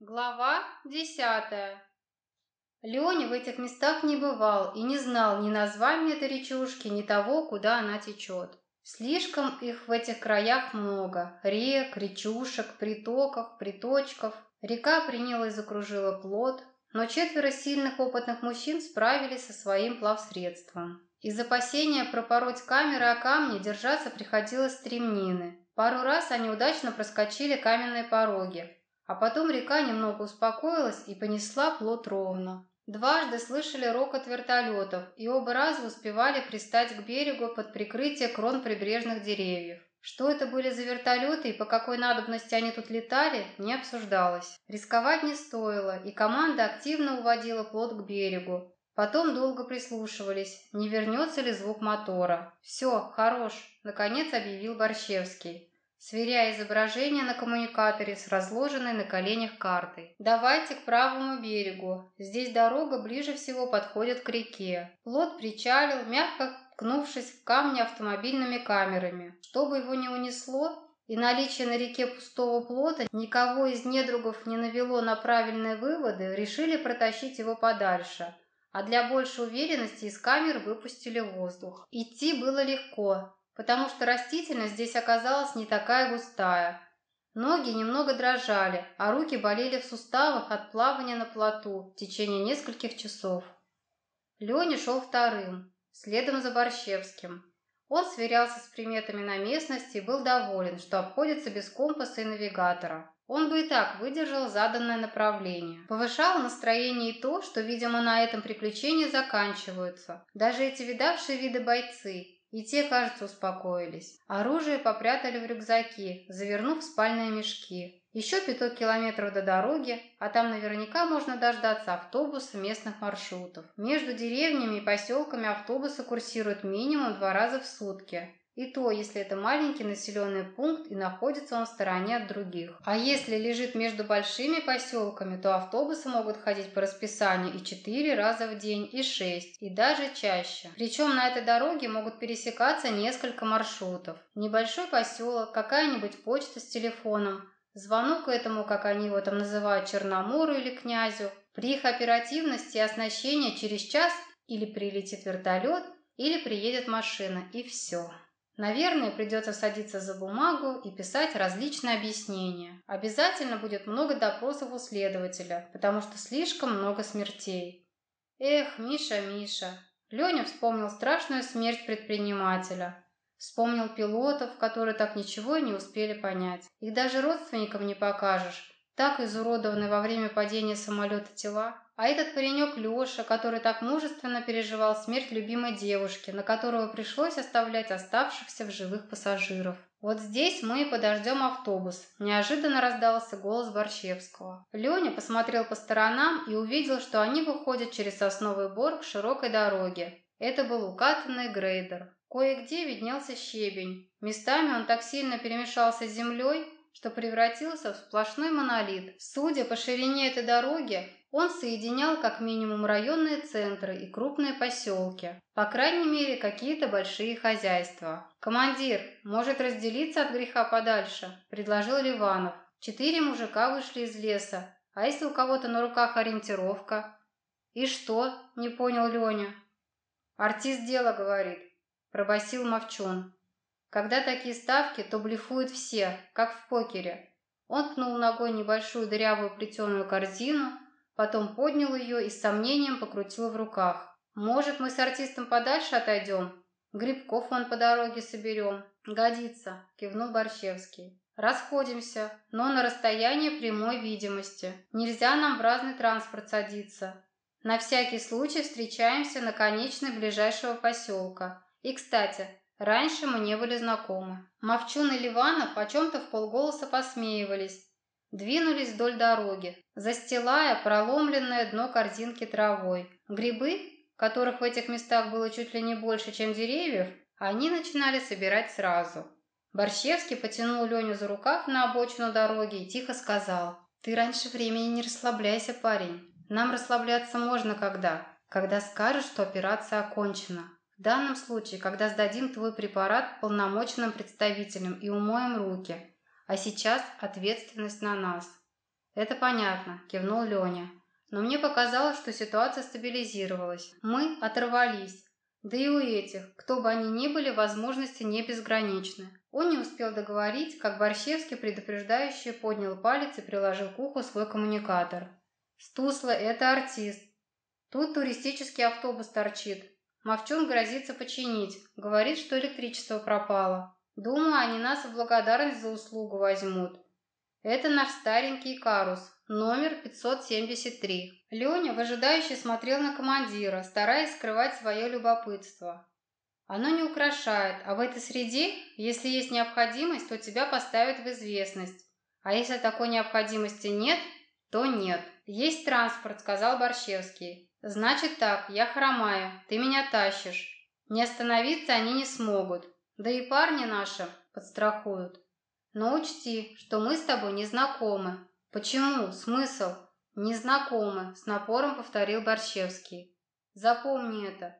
Глава десятая Леня в этих местах не бывал и не знал ни названия этой речушки, ни того, куда она течет. Слишком их в этих краях много. Рек, речушек, притоков, приточков. Река приняла и закружила плод, но четверо сильных опытных мужчин справились со своим плавсредством. Из опасения пропороть камеры о камни держаться приходилось стремнины. Пару раз они удачно проскочили каменные пороги, а потом река немного успокоилась и понесла плот ровно. Дважды слышали рокот вертолетов, и оба раза успевали пристать к берегу под прикрытие крон прибрежных деревьев. Что это были за вертолеты и по какой надобности они тут летали, не обсуждалось. Рисковать не стоило, и команда активно уводила плот к берегу. Потом долго прислушивались, не вернется ли звук мотора. «Все, хорош», — наконец объявил Борщевский сверяя изображение на коммуникаторе с разложенной на коленях картой. «Давайте к правому берегу. Здесь дорога ближе всего подходит к реке. Плот причалил, мягко ткнувшись в камни автомобильными камерами. Чтобы его не унесло, и наличие на реке пустого плота никого из недругов не навело на правильные выводы, решили протащить его подальше. А для большей уверенности из камер выпустили воздух. Идти было легко, потому что растительность здесь оказалась не такая густая. Ноги немного дрожали, а руки болели в суставах от плавания на плоту в течение нескольких часов. Леня шел вторым, следом за Борщевским. Он сверялся с приметами на местности и был доволен, что обходится без компаса и навигатора. Он бы и так выдержал заданное направление. Повышало настроение и то, что, видимо, на этом приключения заканчиваются. Даже эти видавшие виды бойцы, и те, кажется, успокоились. Оружие попрятали в рюкзаки, завернув в спальные мешки. Еще пяток километров до дороги, а там наверняка можно дождаться автобуса местных маршрутов. Между деревнями и поселками автобусы курсируют минимум два раза в сутки. И то, если это маленький населенный пункт и находится он в стороне от других. А если лежит между большими поселками, то автобусы могут ходить по расписанию и четыре раза в день, и шесть, и даже чаще. Причем на этой дороге могут пересекаться несколько маршрутов. Небольшой поселок, какая-нибудь почта с телефоном, звонок этому, как они его там называют, Черномору или князю. При их оперативности и оснащении через час или прилетит вертолет, или приедет машина, и все. Наверное, придется садиться за бумагу и писать различные объяснения. Обязательно будет много допросов у следователя, потому что слишком много смертей. Эх, Миша, Миша. Леня вспомнил страшную смерть предпринимателя. Вспомнил пилотов, которые так ничего и не успели понять. Их даже родственникам не покажешь. Так изуродованы во время падения самолета тела. А этот паренек Леша, который так мужественно переживал смерть любимой девушки, на которого пришлось оставлять оставшихся в живых пассажиров. «Вот здесь мы и подождем автобус», – неожиданно раздался голос Борщевского. Леня посмотрел по сторонам и увидел, что они выходят через сосновый бор к широкой дороге. Это был укатанный грейдер. Кое-где виднелся щебень. Местами он так сильно перемешался с землей, что превратился в сплошной монолит. Судя по ширине этой дороги, он соединял как минимум районные центры и крупные поселки, по крайней мере, какие-то большие хозяйства. «Командир, может разделиться от греха подальше?» – предложил Ливанов. Четыре мужика вышли из леса. А если у кого-то на руках ориентировка? «И что?» – не понял Леня. «Артист дело говорит», – пробасил Мовчун. Когда такие ставки, то блефуют все, как в покере. Он пнул ногой небольшую дырявую плетеную корзину, потом поднял ее и с сомнением покрутил в руках. «Может, мы с артистом подальше отойдем? Грибков вон по дороге соберем». «Годится», – кивнул Борщевский. «Расходимся, но на расстоянии прямой видимости. Нельзя нам в разный транспорт садиться. На всякий случай встречаемся на конечной ближайшего поселка. И, кстати, Раньше мы не были знакомы. Мовчун и Ливанов о чем-то в полголоса посмеивались. Двинулись вдоль дороги, застилая проломленное дно корзинки травой. Грибы, которых в этих местах было чуть ли не больше, чем деревьев, они начинали собирать сразу. Борщевский потянул Леню за рукав на обочину дороги и тихо сказал. «Ты раньше времени не расслабляйся, парень. Нам расслабляться можно когда? Когда скажешь, что операция окончена. В данном случае, когда сдадим твой препарат полномочным представителям и умоем руки. А сейчас ответственность на нас. «Это понятно», – кивнул Леня. «Но мне показалось, что ситуация стабилизировалась. Мы оторвались. Да и у этих, кто бы они ни были, возможности не безграничны». Он не успел договорить, как Борщевский предупреждающе поднял палец и приложил к уху свой коммуникатор. «Стусла – это артист. Тут туристический автобус торчит. Мовчун грозится починить. Говорит, что электричество пропало. Думаю, они нас в благодарность за услугу возьмут. Это наш старенький карус, номер 573. Леня выжидающе смотрел на командира, стараясь скрывать свое любопытство. Оно не украшает, а в этой среде, если есть необходимость, то тебя поставят в известность. А если такой необходимости нет, то нет. Есть транспорт, сказал Борщевский. Значит так, я хромаю, ты меня тащишь. Не остановиться они не смогут. Да и парни наши подстрахуют. Но учти, что мы с тобой не знакомы. Почему? Смысл? Не знакомы, с напором повторил Борщевский. Запомни это.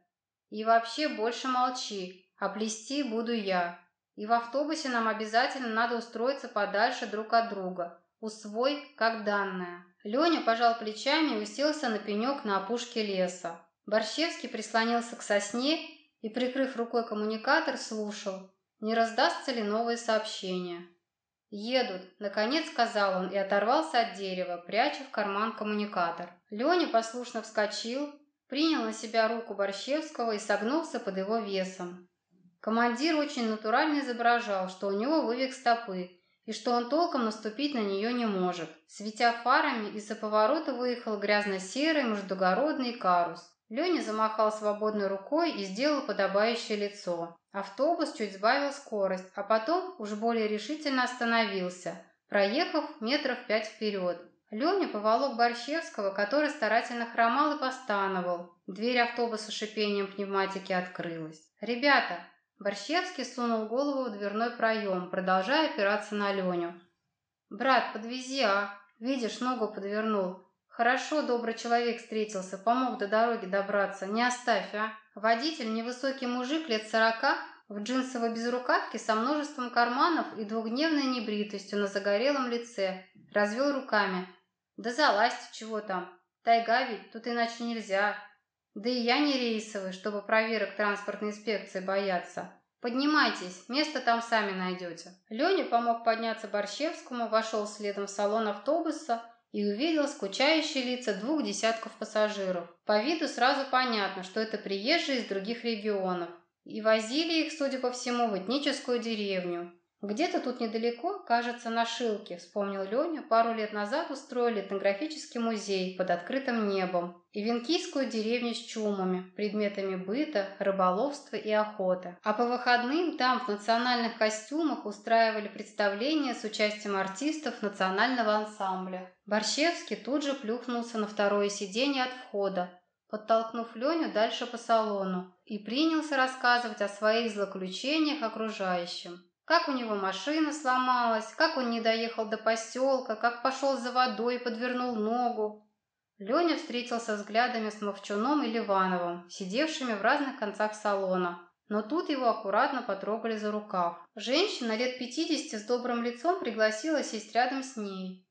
И вообще больше молчи, а плести буду я. И в автобусе нам обязательно надо устроиться подальше друг от друга. Усвой как данное. Леня пожал плечами и уселся на пенек на опушке леса. Борщевский прислонился к сосне и, прикрыв рукой коммуникатор, слушал, не раздастся ли новое сообщение. «Едут», — наконец сказал он и оторвался от дерева, пряча в карман коммуникатор. Леня послушно вскочил, принял на себя руку Борщевского и согнулся под его весом. Командир очень натурально изображал, что у него вывих стопы, и что он толком наступить на нее не может. Светя фарами, из-за поворота выехал грязно-серый междугородный карус. Леня замахал свободной рукой и сделал подобающее лицо. Автобус чуть сбавил скорость, а потом уж более решительно остановился, проехав метров пять вперед. Леня поволок Борщевского, который старательно хромал и постановал. Дверь автобуса шипением пневматики открылась. «Ребята, Борщевский сунул голову в дверной проем, продолжая опираться на Леню. «Брат, подвези, а? Видишь, ногу подвернул. Хорошо, добрый человек встретился, помог до дороги добраться. Не оставь, а?» Водитель, невысокий мужик лет сорока, в джинсовой безрукавке со множеством карманов и двухдневной небритостью на загорелом лице, развел руками. «Да залазьте, чего там? Тайга ведь, тут иначе нельзя. Да и я не рейсовый, чтобы проверок транспортной инспекции бояться. Поднимайтесь, место там сами найдете. Леня помог подняться Борщевскому, вошел следом в салон автобуса и увидел скучающие лица двух десятков пассажиров. По виду сразу понятно, что это приезжие из других регионов. И возили их, судя по всему, в этническую деревню. Где-то тут недалеко, кажется, на Шилке, вспомнил Леня, пару лет назад устроили этнографический музей под открытым небом и венкийскую деревню с чумами, предметами быта, рыболовства и охоты. А по выходным там в национальных костюмах устраивали представления с участием артистов национального ансамбля. Борщевский тут же плюхнулся на второе сиденье от входа, подтолкнув Леню дальше по салону, и принялся рассказывать о своих злоключениях окружающим. Как у него машина сломалась, как он не доехал до поселка, как пошел за водой и подвернул ногу. Леня встретился взглядами с Мовчуном и Ливановым, сидевшими в разных концах салона. Но тут его аккуратно потрогали за рукав. Женщина лет пятидесяти с добрым лицом пригласила сесть рядом с ней.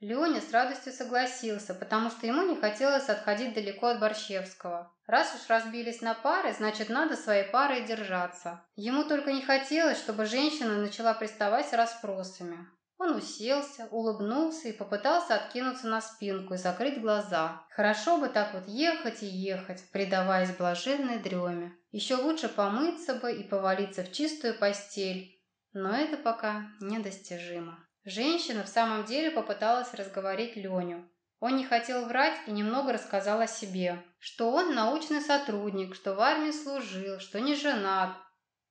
Леня с радостью согласился, потому что ему не хотелось отходить далеко от Борщевского. Раз уж разбились на пары, значит, надо своей парой держаться. Ему только не хотелось, чтобы женщина начала приставать с расспросами. Он уселся, улыбнулся и попытался откинуться на спинку и закрыть глаза. Хорошо бы так вот ехать и ехать, предаваясь блаженной дреме. Еще лучше помыться бы и повалиться в чистую постель. Но это пока недостижимо. Женщина в самом деле попыталась разговорить Леню. Он не хотел врать и немного рассказал о себе, что он научный сотрудник, что в армии служил, что не женат.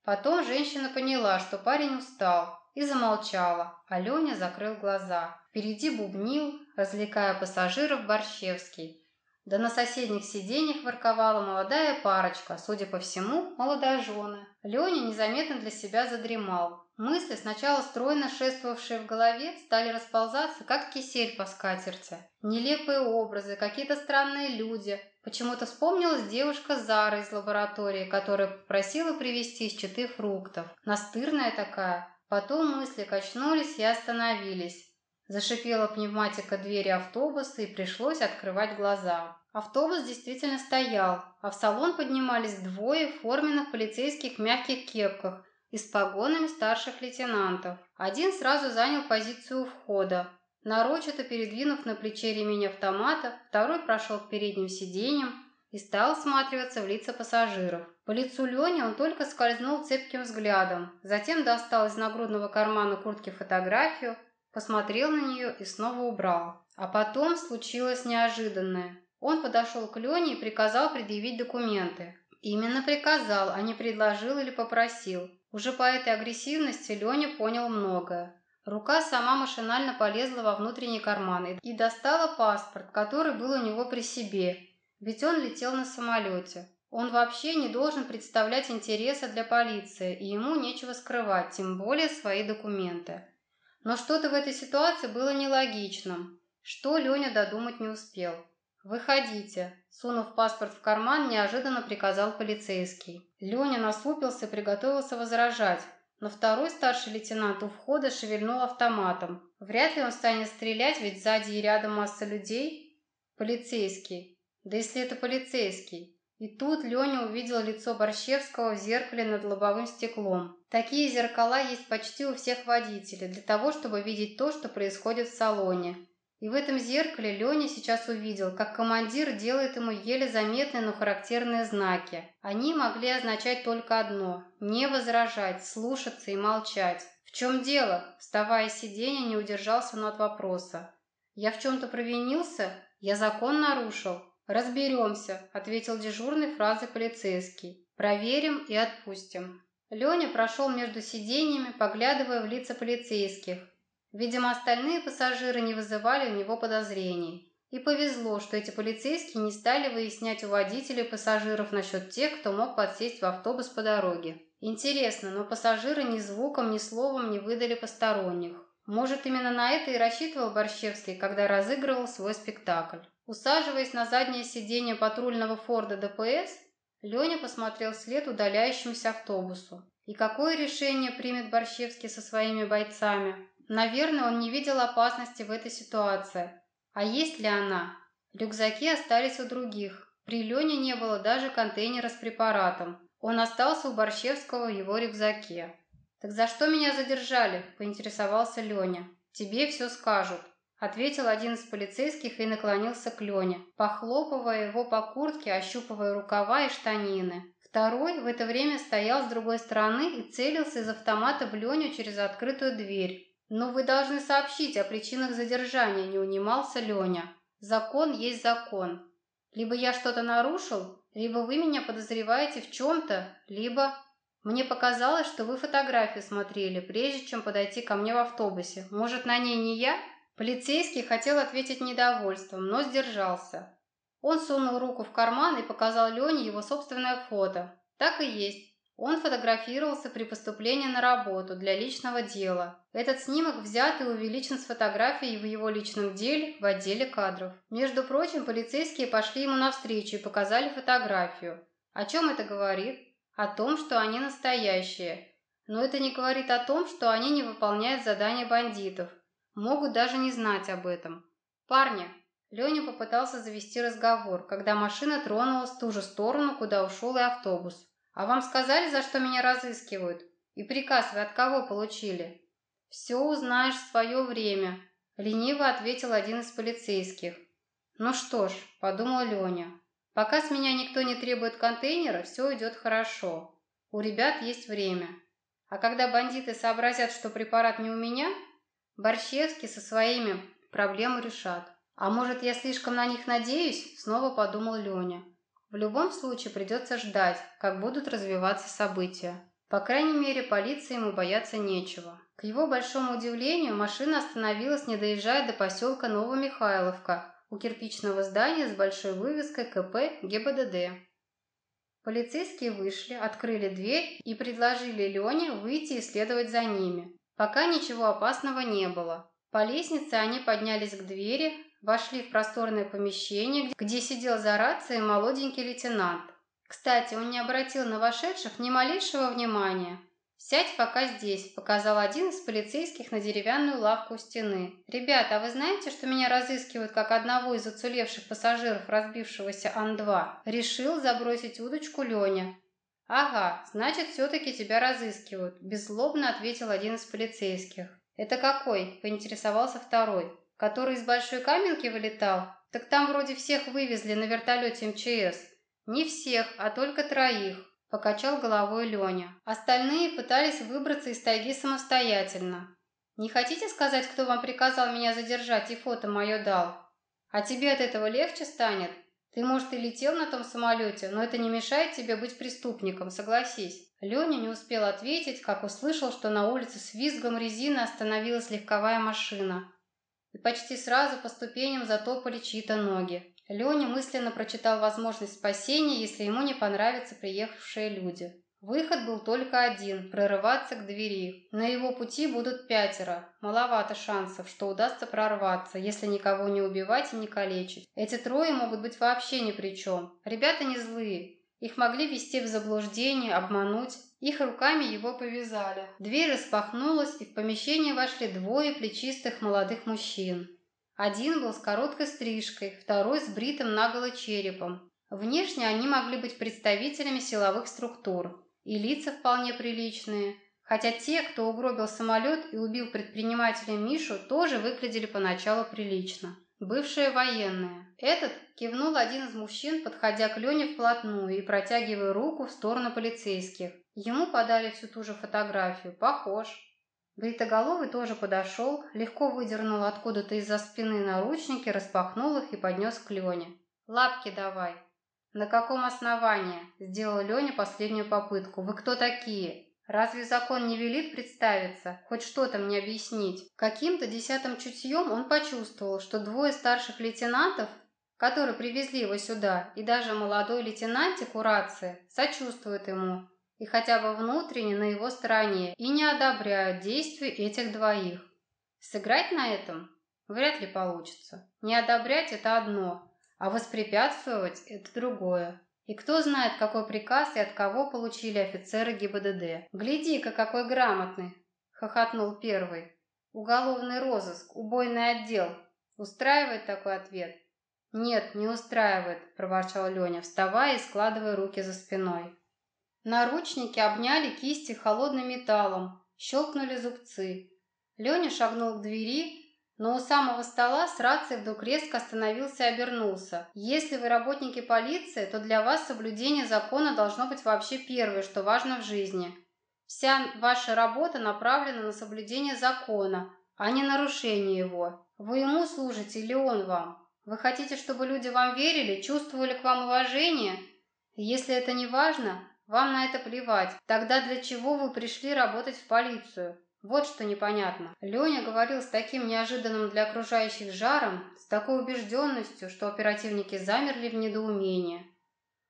Потом женщина поняла, что парень устал, и замолчала, а Леня закрыл глаза. Впереди бубнил, развлекая пассажиров Борщевский. Да на соседних сиденьях ворковала молодая парочка, судя по всему, молодожены. Леня незаметно для себя задремал. Мысли, сначала стройно шествовавшие в голове, стали расползаться, как кисель по скатерти. Нелепые образы, какие-то странные люди. Почему-то вспомнилась девушка Зара из лаборатории, которая попросила привезти из читы фруктов. Настырная такая. Потом мысли качнулись и остановились. Зашипела пневматика двери автобуса и пришлось открывать глаза. Автобус действительно стоял, а в салон поднимались двое форменных полицейских мягких кепках и с погонами старших лейтенантов. Один сразу занял позицию входа, нарочито передвинув на плече ремень автомата, второй прошел к передним сиденьям и стал всматриваться в лица пассажиров. По лицу Лени он только скользнул цепким взглядом, затем достал из нагрудного кармана куртки фотографию, посмотрел на нее и снова убрал. А потом случилось неожиданное. Он подошел к Лене и приказал предъявить документы. Именно приказал, а не предложил или попросил. Уже по этой агрессивности Леня понял многое. Рука сама машинально полезла во внутренний карман и достала паспорт, который был у него при себе. Ведь он летел на самолете. Он вообще не должен представлять интереса для полиции, и ему нечего скрывать, тем более свои документы. Но что-то в этой ситуации было нелогичным, что Леня додумать не успел. «Выходите», – сунув паспорт в карман, неожиданно приказал полицейский. Леня насупился и приготовился возражать, но второй старший лейтенант у входа шевельнул автоматом. Вряд ли он станет стрелять, ведь сзади и рядом масса людей. Полицейский. Да если это полицейский. И тут Леня увидел лицо Борщевского в зеркале над лобовым стеклом. Такие зеркала есть почти у всех водителей, для того, чтобы видеть то, что происходит в салоне. И в этом зеркале Леня сейчас увидел, как командир делает ему еле заметные, но характерные знаки. Они могли означать только одно – не возражать, слушаться и молчать. «В чем дело?» – вставая с сиденья, не удержался он от вопроса. «Я в чем-то провинился? Я закон нарушил?» «Разберемся», – ответил дежурной фразой полицейский. «Проверим и отпустим». Леня прошел между сиденьями, поглядывая в лица полицейских. Видимо, остальные пассажиры не вызывали у него подозрений. И повезло, что эти полицейские не стали выяснять у водителей пассажиров насчет тех, кто мог подсесть в автобус по дороге. Интересно, но пассажиры ни звуком, ни словом не выдали посторонних. Может, именно на это и рассчитывал Борщевский, когда разыгрывал свой спектакль. Усаживаясь на заднее сиденье патрульного Форда ДПС, Леня посмотрел вслед удаляющемуся автобусу. И какое решение примет Борщевский со своими бойцами? Наверное, он не видел опасности в этой ситуации. А есть ли она? Рюкзаки остались у других. При Лене не было даже контейнера с препаратом. Он остался у Борщевского в его рюкзаке. «Так за что меня задержали?» – поинтересовался Леня. «Тебе все скажут» ответил один из полицейских и наклонился к Лене, похлопывая его по куртке, ощупывая рукава и штанины. Второй в это время стоял с другой стороны и целился из автомата в Леню через открытую дверь. «Но вы должны сообщить о причинах задержания», – не унимался Леня. «Закон есть закон. Либо я что-то нарушил, либо вы меня подозреваете в чем-то, либо...» «Мне показалось, что вы фотографию смотрели, прежде чем подойти ко мне в автобусе. Может, на ней не я?» Полицейский хотел ответить недовольством, но сдержался. Он сунул руку в карман и показал Лене его собственное фото. Так и есть. Он фотографировался при поступлении на работу для личного дела. Этот снимок взят и увеличен с фотографией в его личном деле в отделе кадров. Между прочим, полицейские пошли ему навстречу и показали фотографию. О чем это говорит? О том, что они настоящие. Но это не говорит о том, что они не выполняют задания бандитов. Могут даже не знать об этом. «Парни!» Леня попытался завести разговор, когда машина тронулась в ту же сторону, куда ушел и автобус. «А вам сказали, за что меня разыскивают? И приказ вы от кого получили?» «Все узнаешь в свое время», — лениво ответил один из полицейских. «Ну что ж», — подумал Леня, — «пока с меня никто не требует контейнера, все идет хорошо. У ребят есть время. А когда бандиты сообразят, что препарат не у меня, Борщевский со своими проблемы решат. А может, я слишком на них надеюсь? Снова подумал Леня. В любом случае придется ждать, как будут развиваться события. По крайней мере, полиции ему бояться нечего. К его большому удивлению, машина остановилась, не доезжая до поселка Новомихайловка, у кирпичного здания с большой вывеской КП ГИБДД. Полицейские вышли, открыли дверь и предложили Лене выйти и следовать за ними. Пока ничего опасного не было. По лестнице они поднялись к двери, вошли в просторное помещение, где сидел за рацией молоденький лейтенант. Кстати, он не обратил на вошедших ни малейшего внимания. «Сядь пока здесь», — показал один из полицейских на деревянную лавку у стены. «Ребята, а вы знаете, что меня разыскивают как одного из уцелевших пассажиров разбившегося Ан-2?» Решил забросить удочку Леня. «Ага, значит, все-таки тебя разыскивают», – беззлобно ответил один из полицейских. «Это какой?» – поинтересовался второй. «Который из Большой Каменки вылетал? Так там вроде всех вывезли на вертолете МЧС». «Не всех, а только троих. — покачал головой Леня. Остальные пытались выбраться из тайги самостоятельно. «Не хотите сказать, кто вам приказал меня задержать и фото мое дал? А тебе от этого легче станет? Ты, может, и летел на том самолете, но это не мешает тебе быть преступником, согласись». Леня не успел ответить, как услышал, что на улице с визгом резины остановилась легковая машина. И почти сразу по ступеням затопали чьи-то ноги. Леня мысленно прочитал возможность спасения, если ему не понравятся приехавшие люди. Выход был только один – прорываться к двери. На его пути будут пятеро. Маловато шансов, что удастся прорваться, если никого не убивать и не калечить. Эти трое могут быть вообще ни при чем. Ребята не злые. Их могли ввести в заблуждение, обмануть. Их руками его повязали. Дверь распахнулась, и в помещение вошли двое плечистых молодых мужчин. Один был с короткой стрижкой, второй с бритым наголо черепом. Внешне они могли быть представителями силовых структур, и лица вполне приличные, хотя те, кто угробил самолет и убил предпринимателя Мишу, тоже выглядели поначалу прилично. Бывшие военные. Этот кивнул один из мужчин, подходя к Лене вплотную и протягивая руку в сторону полицейских. Ему подали всю ту же фотографию. Похож. Бритоголовый тоже подошел, легко выдернул откуда-то из-за спины наручники, распахнул их и поднес к Лене. «Лапки давай!» «На каком основании?» – сделал Леня последнюю попытку. «Вы кто такие?» Разве закон не велит представиться, хоть что-то мне объяснить? Каким-то десятым чутьем он почувствовал, что двое старших лейтенантов, которые привезли его сюда, и даже молодой лейтенантик у сочувствуют ему, и хотя бы внутренне на его стороне и не одобряют действий этих двоих. Сыграть на этом вряд ли получится. Не одобрять – это одно, а воспрепятствовать – это другое. И кто знает, какой приказ и от кого получили офицеры ГИБДД. «Гляди-ка, какой грамотный!» – хохотнул первый. «Уголовный розыск, убойный отдел. Устраивает такой ответ?» «Нет, не устраивает», – проворчал Леня, вставая и складывая руки за спиной. Наручники обняли кисти холодным металлом, щелкнули зубцы. Леня шагнул к двери, но у самого стола с рацией вдруг резко остановился и обернулся. «Если вы работники полиции, то для вас соблюдение закона должно быть вообще первое, что важно в жизни. Вся ваша работа направлена на соблюдение закона, а не нарушение его. Вы ему служите или он вам? Вы хотите, чтобы люди вам верили, чувствовали к вам уважение? Если это не важно, вам на это плевать. Тогда для чего вы пришли работать в полицию? Вот что непонятно. Леня говорил с таким неожиданным для окружающих жаром, с такой убежденностью, что оперативники замерли в недоумении.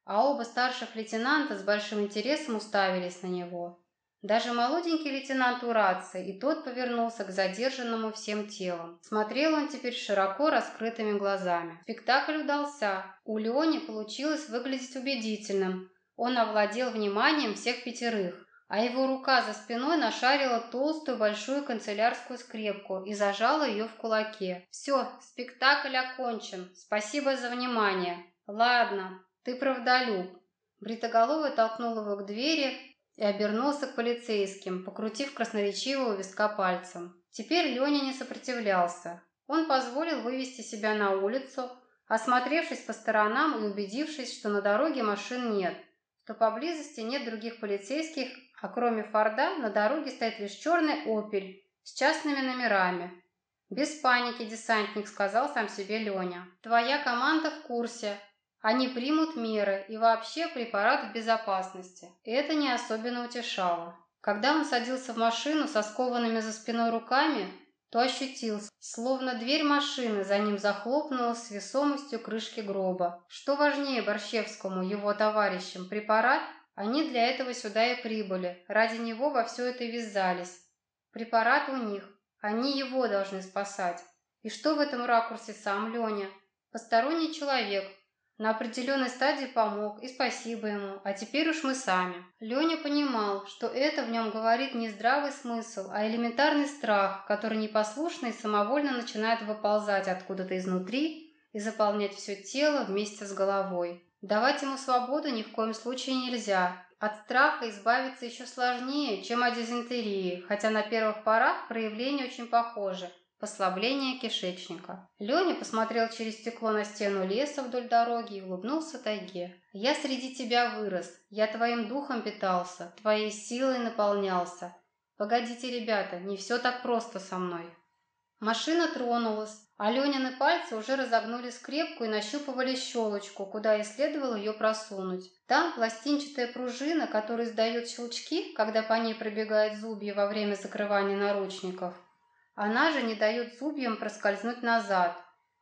А оба старших лейтенанта с большим интересом уставились на него. Даже молоденький лейтенант Урация, и тот повернулся к задержанному всем телом. Смотрел он теперь широко раскрытыми глазами. Спектакль удался. У Лени получилось выглядеть убедительным, он овладел вниманием всех пятерых, а его рука за спиной нашарила толстую большую канцелярскую скрепку и зажала ее в кулаке. «Все, спектакль окончен. Спасибо за внимание. Ладно, ты правдолюб». Бритоголовый толкнул его к двери и обернулся к полицейским, покрутив красноречивого виска пальцем. Теперь Леня не сопротивлялся. Он позволил вывести себя на улицу, осмотревшись по сторонам и убедившись, что на дороге машин нет – то поблизости нет других полицейских, а кроме Форда на дороге стоит лишь черный «Опель» с частными номерами. «Без паники, десантник», — сказал сам себе Леня. «Твоя команда в курсе. Они примут меры и вообще препарат в безопасности». Это не особенно утешало. Когда он садился в машину со скованными за спиной руками, то ощутил, словно дверь машины за ним захлопнулась с весомостью крышки гроба. Что важнее Борщевскому, его товарищам, препарат? Они для этого сюда и прибыли, ради него во все это ввязались. Препарат у них, они его должны спасать. И что в этом ракурсе сам Леня? Посторонний человек, На определенной стадии помог, и спасибо ему, а теперь уж мы сами. Леня понимал, что это в нем говорит не здравый смысл, а элементарный страх, который непослушно и самовольно начинает выползать откуда-то изнутри и заполнять все тело вместе с головой. Давать ему свободу ни в коем случае нельзя. От страха избавиться еще сложнее, чем от дизентерии, хотя на первых порах проявления очень похожи. Послабление кишечника. Леня посмотрел через стекло на стену леса вдоль дороги и улыбнулся тайге. «Я среди тебя вырос, я твоим духом питался, твоей силой наполнялся. Погодите, ребята, не все так просто со мной». Машина тронулась, а Ленины пальцы уже разогнули скрепку и нащупывали щелочку, куда и следовало ее просунуть. Там пластинчатая пружина, которая издает щелчки, когда по ней пробегают зубья во время закрывания наручников – она же не дает зубьям проскользнуть назад.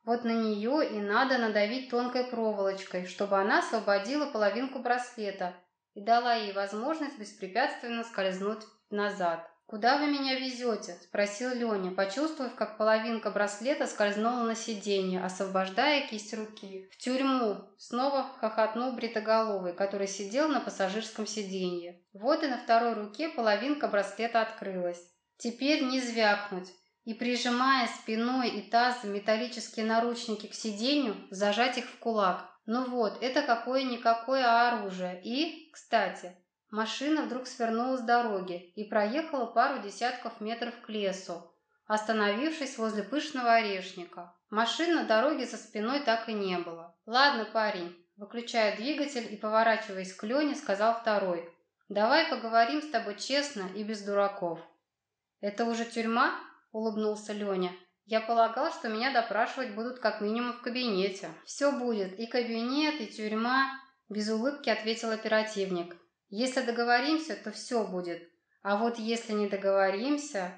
Вот на нее и надо надавить тонкой проволочкой, чтобы она освободила половинку браслета и дала ей возможность беспрепятственно скользнуть назад. «Куда вы меня везете?» – спросил Леня, почувствовав, как половинка браслета скользнула на сиденье, освобождая кисть руки. «В тюрьму!» – снова хохотнул бритоголовый, который сидел на пассажирском сиденье. Вот и на второй руке половинка браслета открылась. «Теперь не звякнуть!» и, прижимая спиной и тазом металлические наручники к сиденью, зажать их в кулак. Ну вот, это какое-никакое оружие. И, кстати, машина вдруг свернула с дороги и проехала пару десятков метров к лесу, остановившись возле пышного орешника. Машин на дороге за спиной так и не было. «Ладно, парень», выключая двигатель и поворачиваясь к Лене, сказал второй. «Давай поговорим с тобой честно и без дураков». «Это уже тюрьма?» – улыбнулся Леня. «Я полагал, что меня допрашивать будут как минимум в кабинете». «Все будет, и кабинет, и тюрьма», – без улыбки ответил оперативник. «Если договоримся, то все будет. А вот если не договоримся...»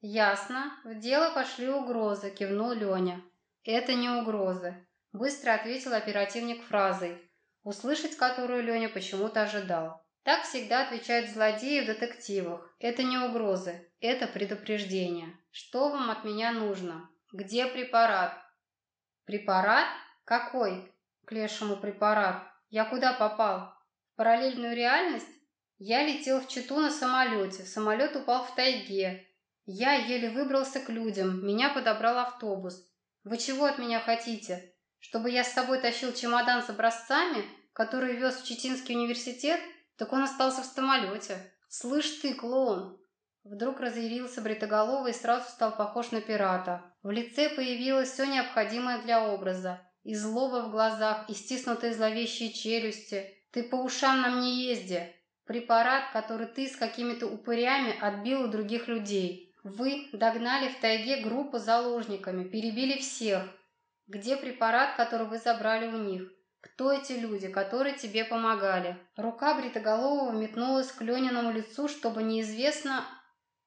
«Ясно. В дело пошли угрозы», – кивнул Леня. «Это не угрозы», – быстро ответил оперативник фразой, услышать которую Леня почему-то ожидал. Так всегда отвечают злодеи в детективах. Это не угрозы, это предупреждение. Что вам от меня нужно? Где препарат? Препарат? Какой? К лешему препарат. Я куда попал? Параллельную реальность? Я летел в Читу на самолете. Самолет упал в тайге. Я еле выбрался к людям. Меня подобрал автобус. Вы чего от меня хотите? Чтобы я с собой тащил чемодан с образцами, который вез в Читинский университет? Так он остался в самолете. Слышь ты, клоун!» Вдруг разъярился бритоголовый и сразу стал похож на пирата. В лице появилось все необходимое для образа. И злоба в глазах, и стиснутые зловещие челюсти. «Ты по ушам нам не езди!» Препарат, который ты с какими-то упырями отбил у других людей. Вы догнали в тайге группу заложниками, перебили всех. Где препарат, который вы забрали у них? Кто эти люди, которые тебе помогали? Рука Бритоголового метнулась к Лениному лицу, чтобы неизвестно,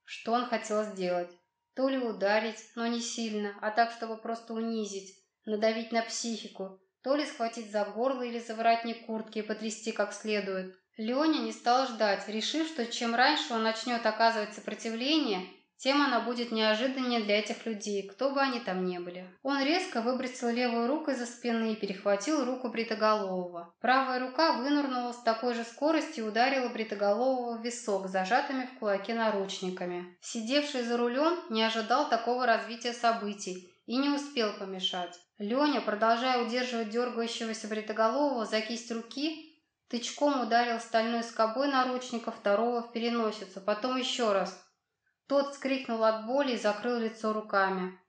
что он хотел сделать. То ли ударить, но не сильно, а так, чтобы просто унизить, надавить на психику, то ли схватить за горло или за воротник куртки и потрясти как следует. Леня не стал ждать, решив, что чем раньше он начнет оказывать сопротивление, тем она будет неожиданнее для этих людей, кто бы они там ни были. Он резко выбросил левую руку из-за спины и перехватил руку Бритоголового. Правая рука вынырнула с такой же скоростью и ударила Бритоголового в висок, зажатыми в кулаке наручниками. Сидевший за рулем не ожидал такого развития событий и не успел помешать. Леня, продолжая удерживать дергающегося Бритоголового за кисть руки, тычком ударил стальной скобой наручника второго в переносицу, потом еще раз – тот скрикнул от боли и закрыл лицо руками.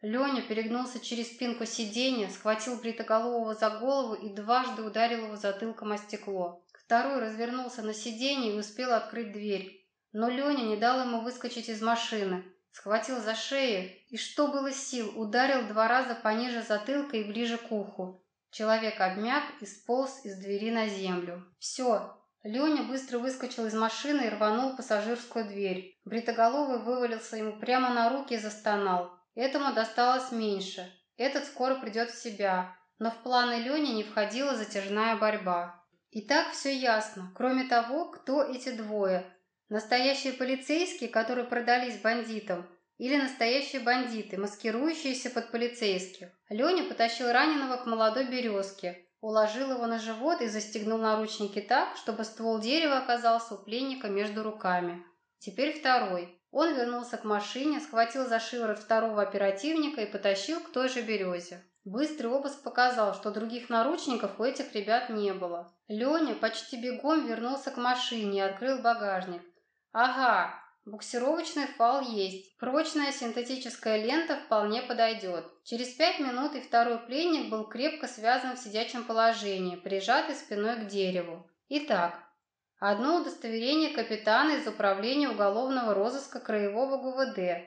Леня перегнулся через спинку сиденья, схватил бритоголового за голову и дважды ударил его затылком о стекло. Второй развернулся на сиденье и успел открыть дверь. Но Леня не дал ему выскочить из машины. Схватил за шею и, что было сил, ударил два раза пониже затылка и ближе к уху. Человек обмяк и сполз из двери на землю. «Все, Леня быстро выскочил из машины и рванул пассажирскую дверь. Бритоголовый вывалился ему прямо на руки и застонал. Этому досталось меньше. Этот скоро придет в себя. Но в планы Лени не входила затяжная борьба. И так все ясно. Кроме того, кто эти двое. Настоящие полицейские, которые продались бандитам, или настоящие бандиты, маскирующиеся под полицейских. Леня потащил раненого к молодой березке, уложил его на живот и застегнул наручники так, чтобы ствол дерева оказался у пленника между руками. Теперь второй. Он вернулся к машине, схватил за шиворот второго оперативника и потащил к той же березе. Быстрый обыск показал, что других наручников у этих ребят не было. Леня почти бегом вернулся к машине и открыл багажник. «Ага, буксировочный фал есть. Прочная синтетическая лента вполне подойдет». Через пять минут и второй пленник был крепко связан в сидячем положении, прижатый спиной к дереву. Итак, Одно удостоверение капитана из управления уголовного розыска Краевого ГУВД.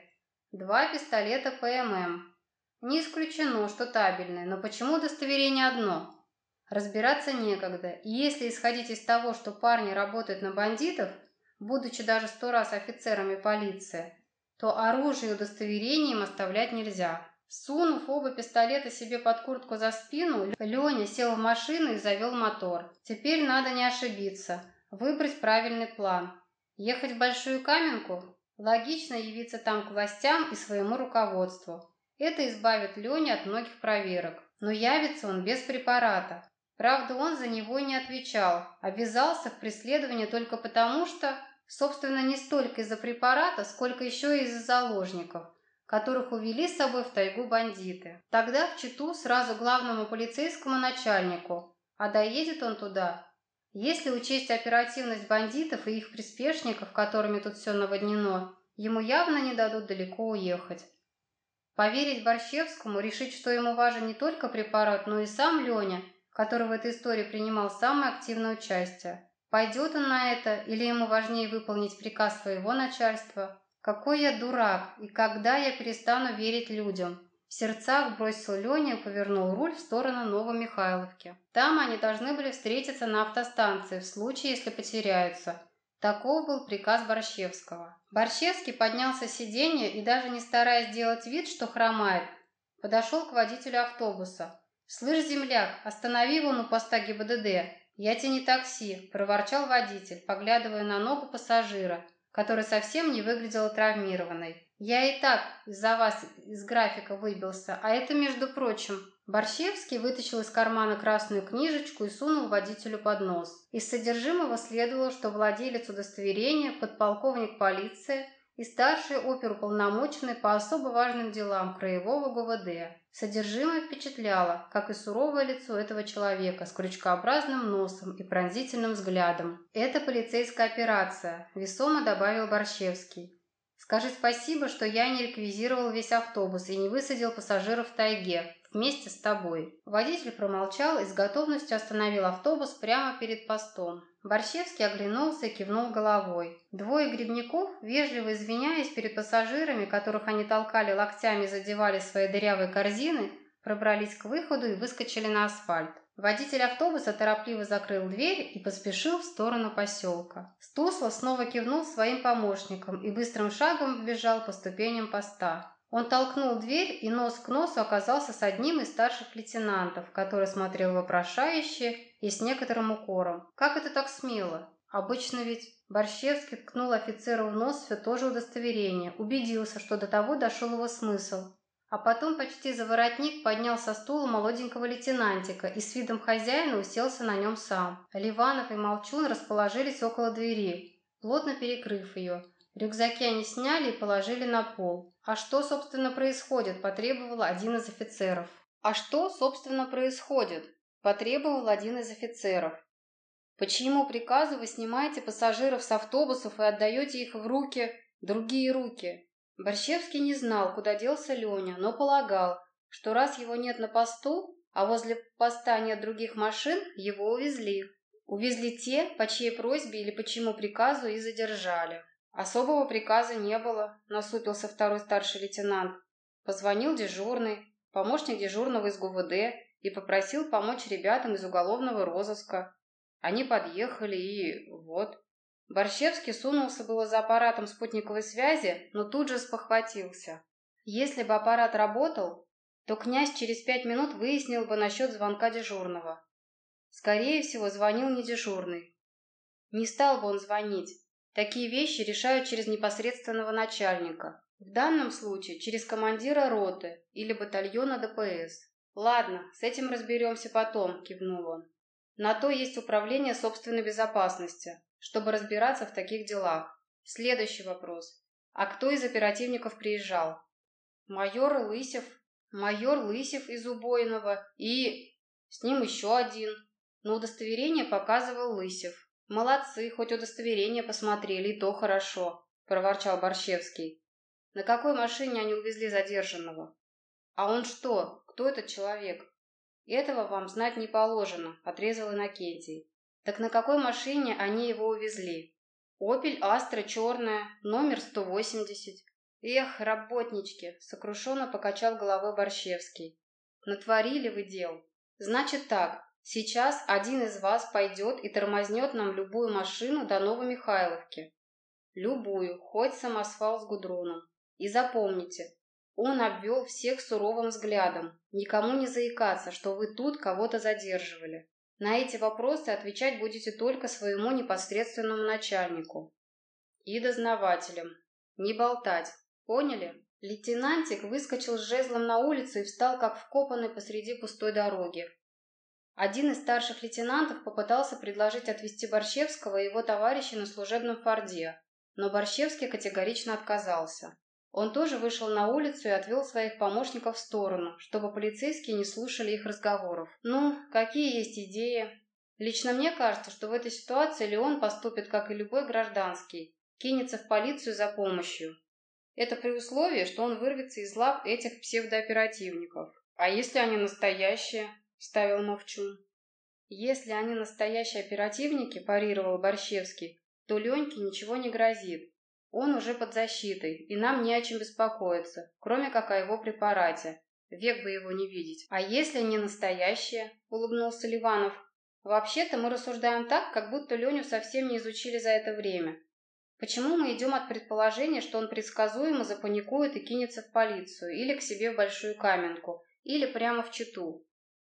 Два пистолета ПММ. Не исключено, что табельное, но почему удостоверение одно? Разбираться некогда. И если исходить из того, что парни работают на бандитов, будучи даже сто раз офицерами полиции, то оружие и удостоверение им оставлять нельзя. Сунув оба пистолета себе под куртку за спину, Леня сел в машину и завел мотор. Теперь надо не ошибиться. Выбрать правильный план. Ехать в Большую Каменку? Логично явиться там к властям и своему руководству. Это избавит Леню от многих проверок. Но явится он без препарата. Правда, он за него не отвечал, обвязался к преследованию только потому, что, собственно, не столько из-за препарата, сколько еще из-за заложников, которых увели с собой в тайгу бандиты. Тогда в Читу сразу главному полицейскому начальнику, а доедет он туда если учесть оперативность бандитов и их приспешников, которыми тут все наводнено, ему явно не дадут далеко уехать. Поверить Борщевскому, решить, что ему важен не только препарат, но и сам Леня, который в этой истории принимал самое активное участие. Пойдет он на это, или ему важнее выполнить приказ своего начальства? Какой я дурак, и когда я перестану верить людям? В сердцах бросил Леня и повернул руль в сторону Новомихайловки. Там они должны были встретиться на автостанции, в случае, если потеряются. Таков был приказ Борщевского. Борщевский поднялся с сиденья и, даже не стараясь сделать вид, что хромает, подошел к водителю автобуса. «Слышь, земляк, останови вон у поста ГИБДД. Я тебе не такси», – проворчал водитель, поглядывая на ногу пассажира, которая совсем не выглядела травмированной. Я и так из-за вас из графика выбился, а это, между прочим, Борщевский вытащил из кармана красную книжечку и сунул водителю под нос. Из содержимого следовало, что владелец удостоверения, подполковник полиции и старший оперуполномоченный по особо важным делам краевого ГУВД. Содержимое впечатляло, как и суровое лицо этого человека с крючкообразным носом и пронзительным взглядом. «Это полицейская операция», – весомо добавил Борщевский. Скажи спасибо, что я не реквизировал весь автобус и не высадил пассажиров в тайге вместе с тобой. Водитель промолчал и с готовностью остановил автобус прямо перед постом. Борщевский оглянулся и кивнул головой. Двое грибников, вежливо извиняясь перед пассажирами, которых они толкали локтями и задевали свои дырявые корзины, пробрались к выходу и выскочили на асфальт. Водитель автобуса торопливо закрыл дверь и поспешил в сторону поселка. Стусла снова кивнул своим помощникам и быстрым шагом вбежал по ступеням поста. Он толкнул дверь и нос к носу оказался с одним из старших лейтенантов, который смотрел вопрошающе и с некоторым укором. «Как это так смело? Обычно ведь...» Борщевский ткнул офицеру в нос все то же удостоверение, убедился, что до того дошел его смысл. А потом почти за воротник поднял со стула молоденького лейтенантика и с видом хозяина уселся на нем сам. Ливанов и Молчун расположились около двери, плотно перекрыв ее. Рюкзаки они сняли и положили на пол. «А что, собственно, происходит?» – потребовал один из офицеров. «А что, собственно, происходит?» – потребовал один из офицеров. «По чьему приказу вы снимаете пассажиров с автобусов и отдаете их в руки, другие руки?» Борщевский не знал, куда делся Леня, но полагал, что раз его нет на посту, а возле поста нет других машин, его увезли. Увезли те, по чьей просьбе или по чьему приказу и задержали. Особого приказа не было, насупился второй старший лейтенант. Позвонил дежурный, помощник дежурного из ГУВД и попросил помочь ребятам из уголовного розыска. Они подъехали и вот. Борщевский сунулся было за аппаратом спутниковой связи, но тут же спохватился. Если бы аппарат работал, то князь через пять минут выяснил бы насчет звонка дежурного. Скорее всего, звонил не дежурный. Не стал бы он звонить. Такие вещи решают через непосредственного начальника. В данном случае через командира роты или батальона ДПС. Ладно, с этим разберемся потом, кивнул он. На то есть управление собственной безопасности, чтобы разбираться в таких делах. Следующий вопрос. А кто из оперативников приезжал? Майор Лысев, майор Лысев из Убойного и... с ним еще один. Но удостоверение показывал Лысев. Молодцы, хоть удостоверение посмотрели, то хорошо, проворчал Борщевский. На какой машине они увезли задержанного? А он что? Кто этот человек? Этого вам знать не положено, отрезал Иннокентий. Так на какой машине они его увезли? Опель Астра черная, номер 180. Эх, работнички, сокрушенно покачал головой Борщевский. Натворили вы дел. Значит так, сейчас один из вас пойдет и тормознет нам любую машину до Новомихайловки. Любую, хоть самосвал с гудроном. И запомните, он обвел всех суровым взглядом. Никому не заикаться, что вы тут кого-то задерживали. На эти вопросы отвечать будете только своему непосредственному начальнику и дознавателям. Не болтать. Поняли? Лейтенантик выскочил с жезлом на улицу и встал как вкопанный посреди пустой дороги. Один из старших лейтенантов попытался предложить отвезти Борщевского и его товарища на служебном форде, но Борщевский категорично отказался. Он тоже вышел на улицу и отвел своих помощников в сторону, чтобы полицейские не слушали их разговоров. «Ну, какие есть идеи?» «Лично мне кажется, что в этой ситуации Леон поступит, как и любой гражданский, кинется в полицию за помощью. Это при условии, что он вырвется из лап этих псевдооперативников. А если они настоящие?» – ставил Мовчун. «Если они настоящие оперативники», – парировал Борщевский, – то Леньке ничего не грозит. Он уже под защитой, и нам не о чем беспокоиться, кроме как о его препарате. Век бы его не видеть. А если не настоящие? Улыбнулся Ливанов. Вообще-то мы рассуждаем так, как будто Леню совсем не изучили за это время. Почему мы идем от предположения, что он предсказуемо запаникует и кинется в полицию, или к себе в Большую Каменку, или прямо в Читу?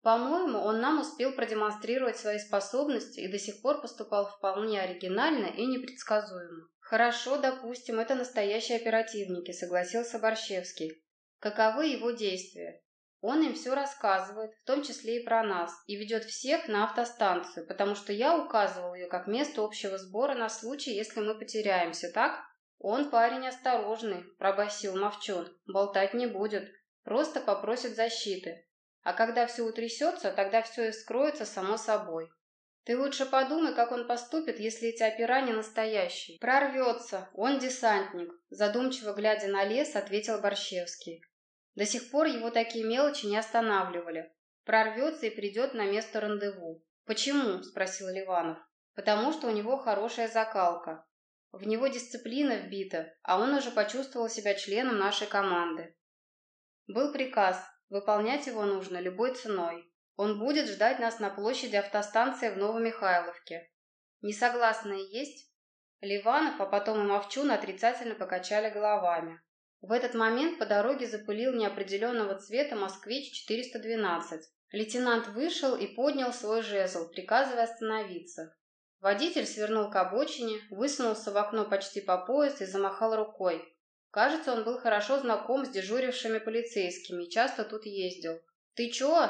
По-моему, он нам успел продемонстрировать свои способности и до сих пор поступал вполне оригинально и непредсказуемо. «Хорошо, допустим, это настоящие оперативники», — согласился Борщевский. «Каковы его действия?» Он им все рассказывает, в том числе и про нас, и ведет всех на автостанцию, потому что я указывал ее как место общего сбора на случай, если мы потеряемся, так? Он парень осторожный, пробасил Мовчон, болтать не будет, просто попросит защиты. А когда все утрясется, тогда все и скроется само собой. Ты лучше подумай, как он поступит, если эти опера не настоящие. Прорвется, он десантник, задумчиво глядя на лес, ответил Борщевский. До сих пор его такие мелочи не останавливали. Прорвется и придет на место рандеву. Почему? спросил Ливанов. Потому что у него хорошая закалка. В него дисциплина вбита, а он уже почувствовал себя членом нашей команды. Был приказ, выполнять его нужно любой ценой. Он будет ждать нас на площади автостанции в Новомихайловке. Несогласные есть? Ливанов, а потом и Мовчун отрицательно покачали головами. В этот момент по дороге запылил неопределенного цвета «Москвич-412». Лейтенант вышел и поднял свой жезл, приказывая остановиться. Водитель свернул к обочине, высунулся в окно почти по пояс и замахал рукой. Кажется, он был хорошо знаком с дежурившими полицейскими и часто тут ездил. «Ты чё?»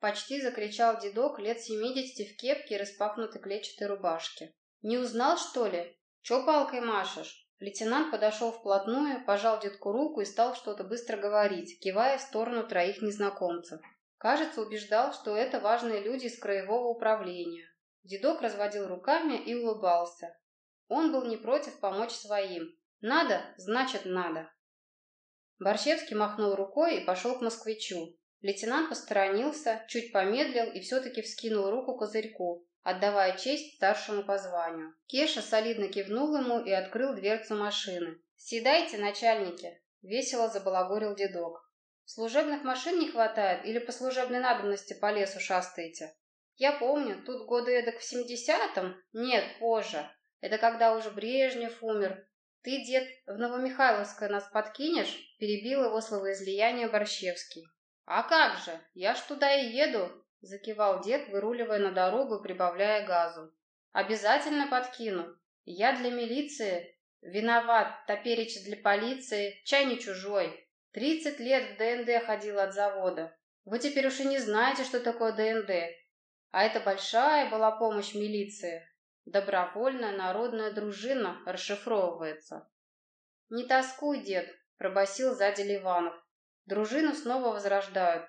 Почти закричал дедок лет семидесяти в кепке и распахнутой клетчатой рубашке. «Не узнал, что ли? Чё палкой машешь?» Лейтенант подошел вплотную, пожал дедку руку и стал что-то быстро говорить, кивая в сторону троих незнакомцев. Кажется, убеждал, что это важные люди из краевого управления. Дедок разводил руками и улыбался. Он был не против помочь своим. Надо, значит надо. Борщевский махнул рукой и пошел к москвичу. Лейтенант посторонился, чуть помедлил и все-таки вскинул руку козырьку, отдавая честь старшему по званию. Кеша солидно кивнул ему и открыл дверцу машины. «Седайте, начальники!» — весело забалагурил дедок. «Служебных машин не хватает или по служебной надобности по лесу шастаете?» «Я помню, тут годы эдак в семидесятом? Нет, позже. Это когда уже Брежнев умер. Ты, дед, в Новомихайловское нас подкинешь?» — перебил его словоизлияние Борщевский. «А как же? Я ж туда и еду!» — закивал дед, выруливая на дорогу прибавляя газу. «Обязательно подкину. Я для милиции. Виноват, топереча для полиции. Чай не чужой. Тридцать лет в ДНД ходил от завода. Вы теперь уж и не знаете, что такое ДНД. А это большая была помощь милиции. Добровольная народная дружина расшифровывается. «Не тоскуй, дед», – пробасил сзади Ливанов. «Дружину снова возрождают.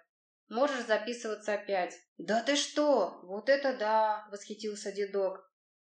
Можешь записываться опять». «Да ты что? Вот это да!» – восхитился дедок.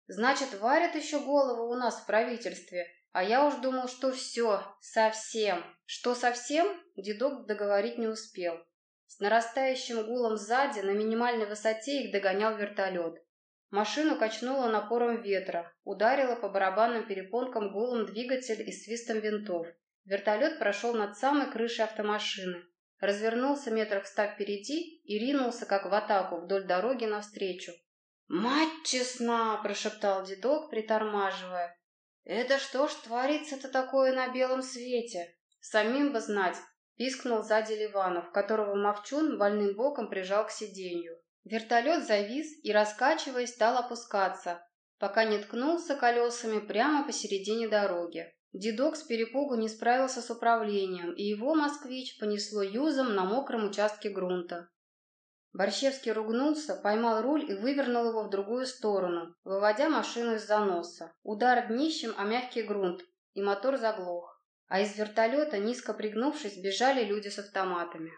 «Значит, варят еще голову у нас в правительстве. А я уж думал, что все, совсем. Что совсем?» Дедок договорить не успел. С нарастающим гулом сзади на минимальной высоте их догонял вертолет. Машину качнуло напором ветра, ударило по барабанным перепонкам гулом двигатель и свистом винтов. Вертолет прошел над самой крышей автомашины, развернулся метрах ста впереди и ринулся, как в атаку, вдоль дороги навстречу. «Мать честна!» – прошептал дедок, притормаживая. «Это что ж творится-то такое на белом свете? Самим бы знать!» – пискнул сзади Ливанов, которого Мовчун больным боком прижал к сиденью. Вертолет завис и, раскачиваясь, стал опускаться, пока не ткнулся колесами прямо посередине дороги. Дедок с перепугу не справился с управлением, и его москвич понесло юзом на мокром участке грунта. Борщевский ругнулся, поймал руль и вывернул его в другую сторону, выводя машину из заноса. Удар днищем о мягкий грунт, и мотор заглох. А из вертолета, низко пригнувшись, бежали люди с автоматами.